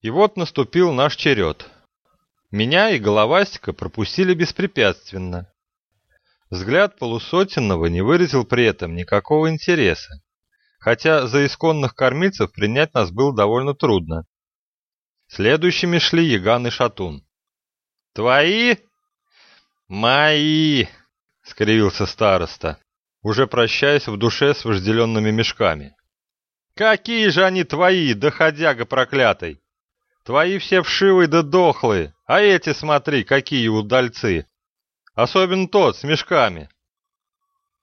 И вот наступил наш черед. Меня и Головастика пропустили беспрепятственно. Взгляд полусотенного не выразил при этом никакого интереса, хотя за исконных кормильцев принять нас было довольно трудно. Следующими шли Яган и Шатун. «Твои?» «Мои!» — скривился староста, уже прощаясь в душе с вожделенными мешками. «Какие же они твои, доходяга проклятый! Твои все вшивые да дохлые, а эти, смотри, какие удальцы! Особенно тот с мешками!»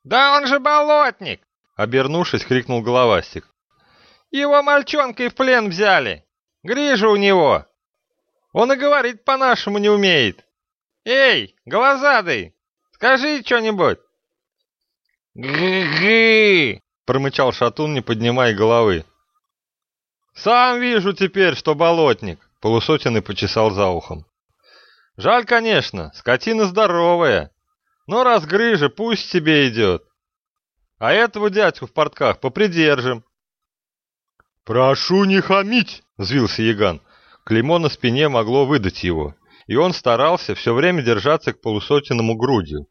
«Да он же болотник!» — обернувшись, крикнул головастик. «Его мальчонкой в плен взяли! Грижа у него! Он и говорить по-нашему не умеет! Эй, глазадый, скажи что-нибудь!» «Гы-гы!» — промычал Шатун, не поднимая головы. «Сам вижу теперь, что болотник!» — полусотенный почесал за ухом. «Жаль, конечно, скотина здоровая, но раз грыжа, пусть себе идет. А этого дядьку в портках попридержим». «Прошу не хамить!» — взвился Яган. Клеймо на спине могло выдать его, и он старался все время держаться к полусотенному грудью,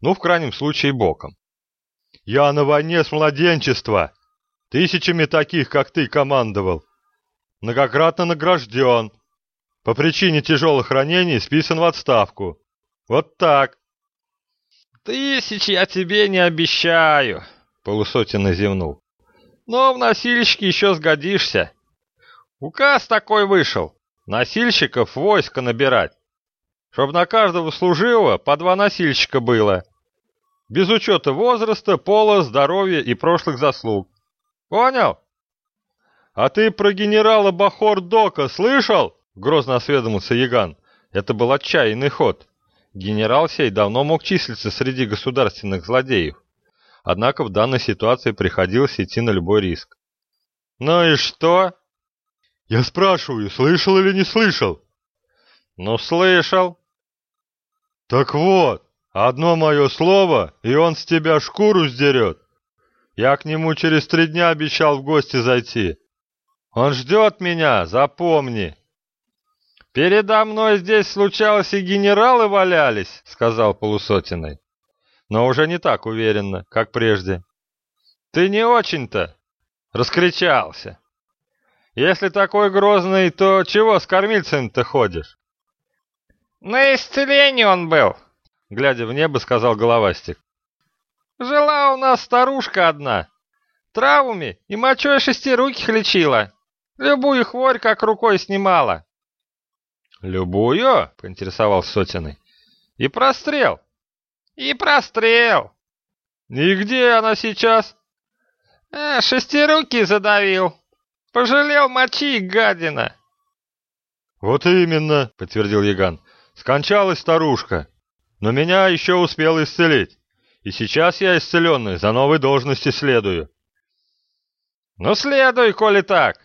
ну, в крайнем случае, боком. Я на войне с младенчества. Тысячами таких, как ты, командовал. Многократно награжден. По причине тяжелых ранений списан в отставку. Вот так. Тысяч я тебе не обещаю, полусотенно зевнул. Но в носильщики еще сгодишься. Указ такой вышел. Носильщиков войско набирать. Чтоб на каждого служивого по два носильщика было без учета возраста, пола, здоровья и прошлых заслуг. Понял? А ты про генерала Бахор-Дока слышал? Грозно осведомился Яган. Это был отчаянный ход. Генерал сей давно мог числиться среди государственных злодеев. Однако в данной ситуации приходилось идти на любой риск. «Ну и что?» «Я спрашиваю, слышал или не слышал?» «Ну, слышал». «Так вот, Одно мое слово, и он с тебя шкуру сдерет. Я к нему через три дня обещал в гости зайти. Он ждет меня, запомни. Передо мной здесь случалось и генералы валялись, сказал полусотиной. Но уже не так уверенно, как прежде. Ты не очень-то раскричался. Если такой грозный, то чего с кормильцем-то ходишь? На исцелении он был, глядя в небо, сказал головастик. «Жила у нас старушка одна. Травами и мочой шестируких лечила. Любую хворь как рукой снимала». «Любую?» — поинтересовал Сотиный. «И прострел». «И прострел». «И где она сейчас?» «А, шестирукий задавил. Пожалел мочи, гадина». «Вот именно», — подтвердил Яган. «Скончалась старушка но меня еще успел исцелить, и сейчас я исцеленный, за новой должности следую». «Ну, следуй, коли так.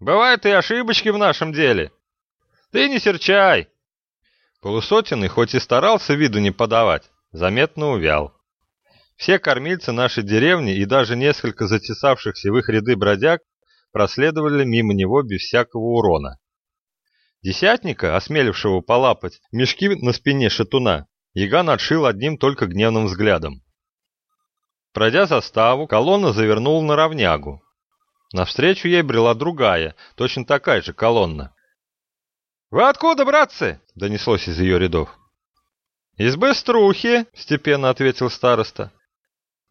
Бывают и ошибочки в нашем деле. Ты не серчай». Полусотенный, хоть и старался виду не подавать, заметно увял. Все кормильцы нашей деревни и даже несколько затесавшихся в их ряды бродяг проследовали мимо него без всякого урона. Десятника, осмелившего полапать мешки на спине шатуна, Яган отшил одним только гневным взглядом. Пройдя заставу, колонна завернула на равнягу. Навстречу ей брела другая, точно такая же колонна. «Вы откуда, братцы?» — донеслось из ее рядов. «Из Быструхи», — степенно ответил староста.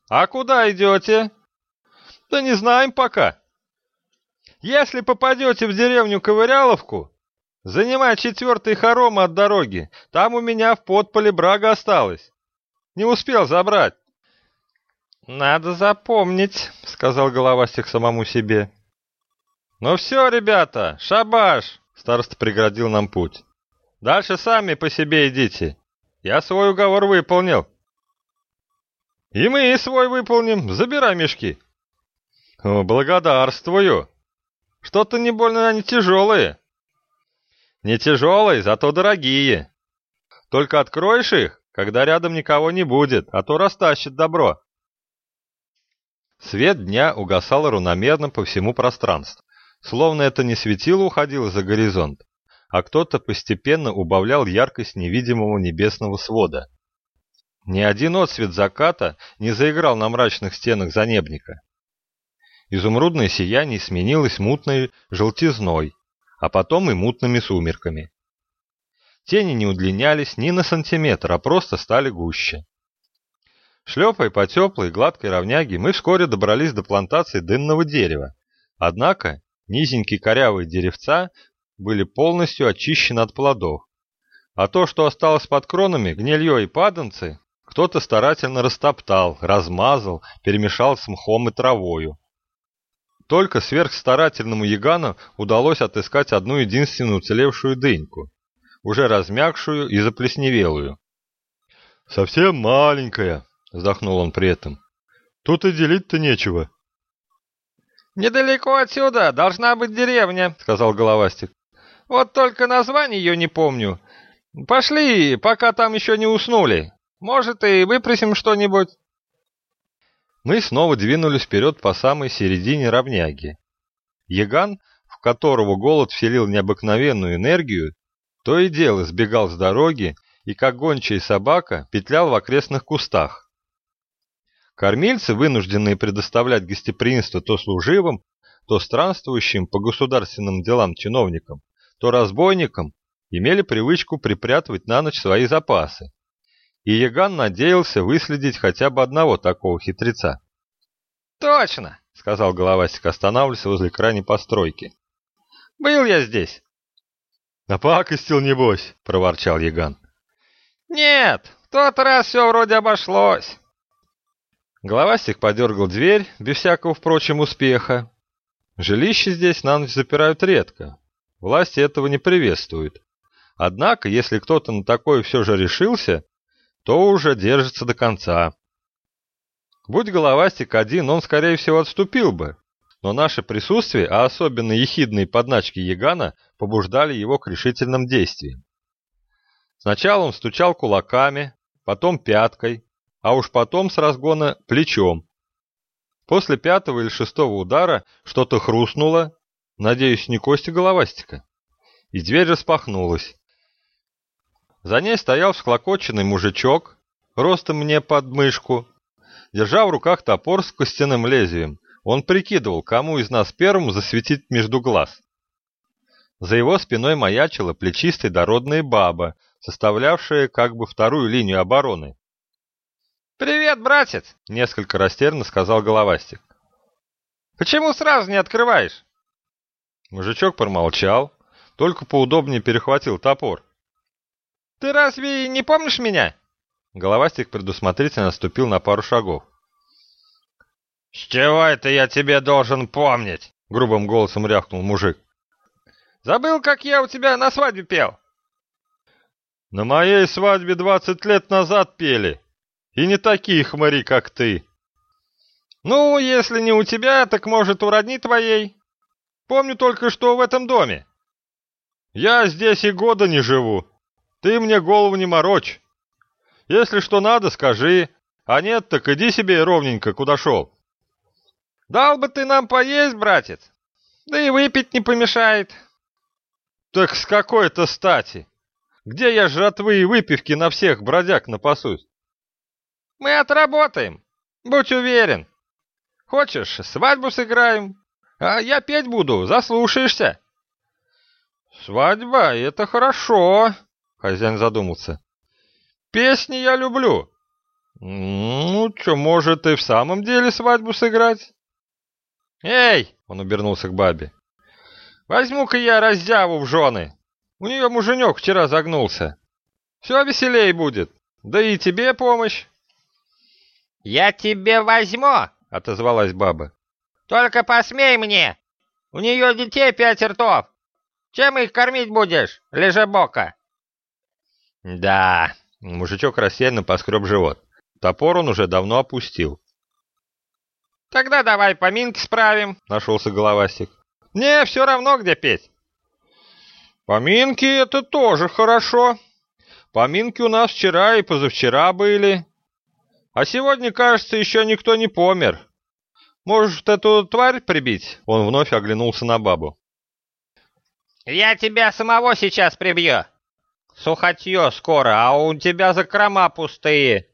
«А куда идете?» «Да не знаем пока. Если попадете в деревню Ковыряловку, Занимай четвертый хором от дороги. Там у меня в подполе брага осталось. Не успел забрать. Надо запомнить, сказал головастик самому себе. Ну все, ребята, шабаш, староста преградил нам путь. Дальше сами по себе идите. Я свой уговор выполнил. И мы свой выполним. Забирай мешки. Благодарствую. Что-то не больно они тяжелые. Не тяжелые, зато дорогие. Только откроешь их, когда рядом никого не будет, а то растащит добро. Свет дня угасал равномерно по всему пространству. словно это не светило уходило за горизонт, а кто-то постепенно убавлял яркость невидимого небесного свода. Ни один отсвет заката не заиграл на мрачных стенах занебника. Изумрудное сияние сменилось мутной желтизной, а потом и мутными сумерками. Тени не удлинялись ни на сантиметр, а просто стали гуще. Шлепая по теплой гладкой равняге, мы вскоре добрались до плантации дынного дерева. Однако низенькие корявые деревца были полностью очищены от плодов. А то, что осталось под кронами, гнилье и паданцы, кто-то старательно растоптал, размазал, перемешал с мхом и травою. Только сверхстарательному Ягану удалось отыскать одну единственную уцелевшую дыньку, уже размягшую и заплесневелую. «Совсем маленькая», — вздохнул он при этом. «Тут и делить-то нечего». «Недалеко отсюда должна быть деревня», — сказал Головастик. «Вот только название ее не помню. Пошли, пока там еще не уснули. Может, и выпросим что-нибудь». Мы снова двинулись вперед по самой середине равняги. Яган, в которого голод вселил необыкновенную энергию, то и дело сбегал с дороги и, как гончая собака, петлял в окрестных кустах. Кормильцы, вынужденные предоставлять гостеприимство то служивым, то странствующим по государственным делам чиновникам, то разбойникам, имели привычку припрятывать на ночь свои запасы. И Яган надеялся выследить хотя бы одного такого хитреца. «Точно!» — сказал головастик, останавливаясь возле крайней постройки. «Был я здесь!» «Напакостил, небось!» — проворчал Яган. «Нет, в тот раз все вроде обошлось!» Головастик подергал дверь, без всякого, впрочем, успеха. Жилище здесь на ночь запирают редко. Власти этого не приветствуют. Однако, если кто-то на такое все же решился, то уже держится до конца. Будь Головастик один, он, скорее всего, отступил бы. Но наше присутствие, а особенно ехидные подначки Ягана, побуждали его к решительным действиям. Сначала он стучал кулаками, потом пяткой, а уж потом с разгона плечом. После пятого или шестого удара что-то хрустнуло, надеюсь, не кости головастика, и дверь распахнулась. За ней стоял всклокоченный мужичок, ростом мне под мышку. Держа в руках топор с костяным лезвием, он прикидывал, кому из нас первому засветить между глаз. За его спиной маячила плечистая дородная баба, составлявшая как бы вторую линию обороны. «Привет, братец!» — несколько растерянно сказал Головастик. «Почему сразу не открываешь?» Мужичок промолчал, только поудобнее перехватил топор. «Ты разве не помнишь меня?» Головастик предусмотрительно ступил на пару шагов. «С чего это я тебе должен помнить?» — грубым голосом рявкнул мужик. «Забыл, как я у тебя на свадьбе пел?» «На моей свадьбе двадцать лет назад пели», и не такие хмари, как ты. Ну, если не у тебя, так может у родни твоей. Помню только, что в этом доме. Я здесь и года не живу. Ты мне голову не морочь. Если что надо, скажи. А нет, так иди себе ровненько, куда шел. Дал бы ты нам поесть, братец. Да и выпить не помешает. Так с какой-то стати? Где я жратвы и выпивки на всех бродяг напасусь? Мы отработаем, будь уверен. Хочешь, свадьбу сыграем? А я петь буду, заслушаешься. Свадьба — это хорошо, хозяин задумался. Песни я люблю. Ну, что, может, и в самом деле свадьбу сыграть? Эй, он обернулся к бабе. Возьму-ка я раззяву в жены. У нее муженек вчера загнулся. Все веселей будет. Да и тебе помощь. «Я тебе возьму!» — отозвалась баба. «Только посмей мне! У нее детей пять ртов! Чем их кормить будешь, лежебока?» «Да...» — мужичок рассеянно поскреб живот. Топор он уже давно опустил. «Тогда давай поминки справим», — нашелся головастик. «Мне все равно, где петь». «Поминки — это тоже хорошо. Поминки у нас вчера и позавчера были. А сегодня, кажется, еще никто не помер. Может, эту тварь прибить?» Он вновь оглянулся на бабу. Я тебя самого сейчас прибью. Сухотье скоро, а у тебя закрома пустые.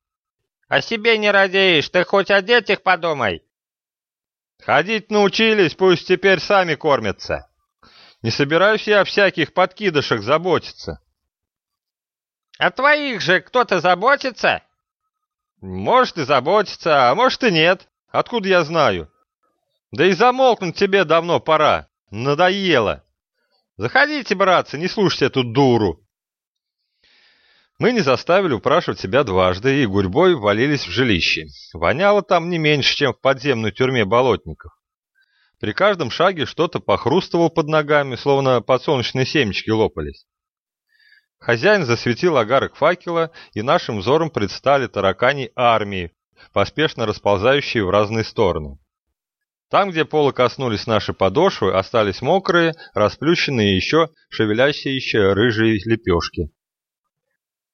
О себе не радеешь, ты хоть о детях подумай. Ходить научились, пусть теперь сами кормятся. Не собираюсь я о всяких подкидышах заботиться. О твоих же кто-то заботится? Может и заботится, а может и нет. Откуда я знаю? Да и замолкнуть тебе давно пора. Надоело. Заходите, братцы, не слушайте эту дуру. Мы не заставили упрашивать себя дважды и гурьбой ввалились в жилище. Воняло там не меньше, чем в подземной тюрьме болотников. При каждом шаге что-то похрустывало под ногами, словно подсолнечные семечки лопались. Хозяин засветил огарок факела, и нашим взором предстали таракани армии, поспешно расползающие в разные стороны. Там, где полы коснулись наши подошвы, остались мокрые, расплющенные еще шевелящиеся рыжие лепешки.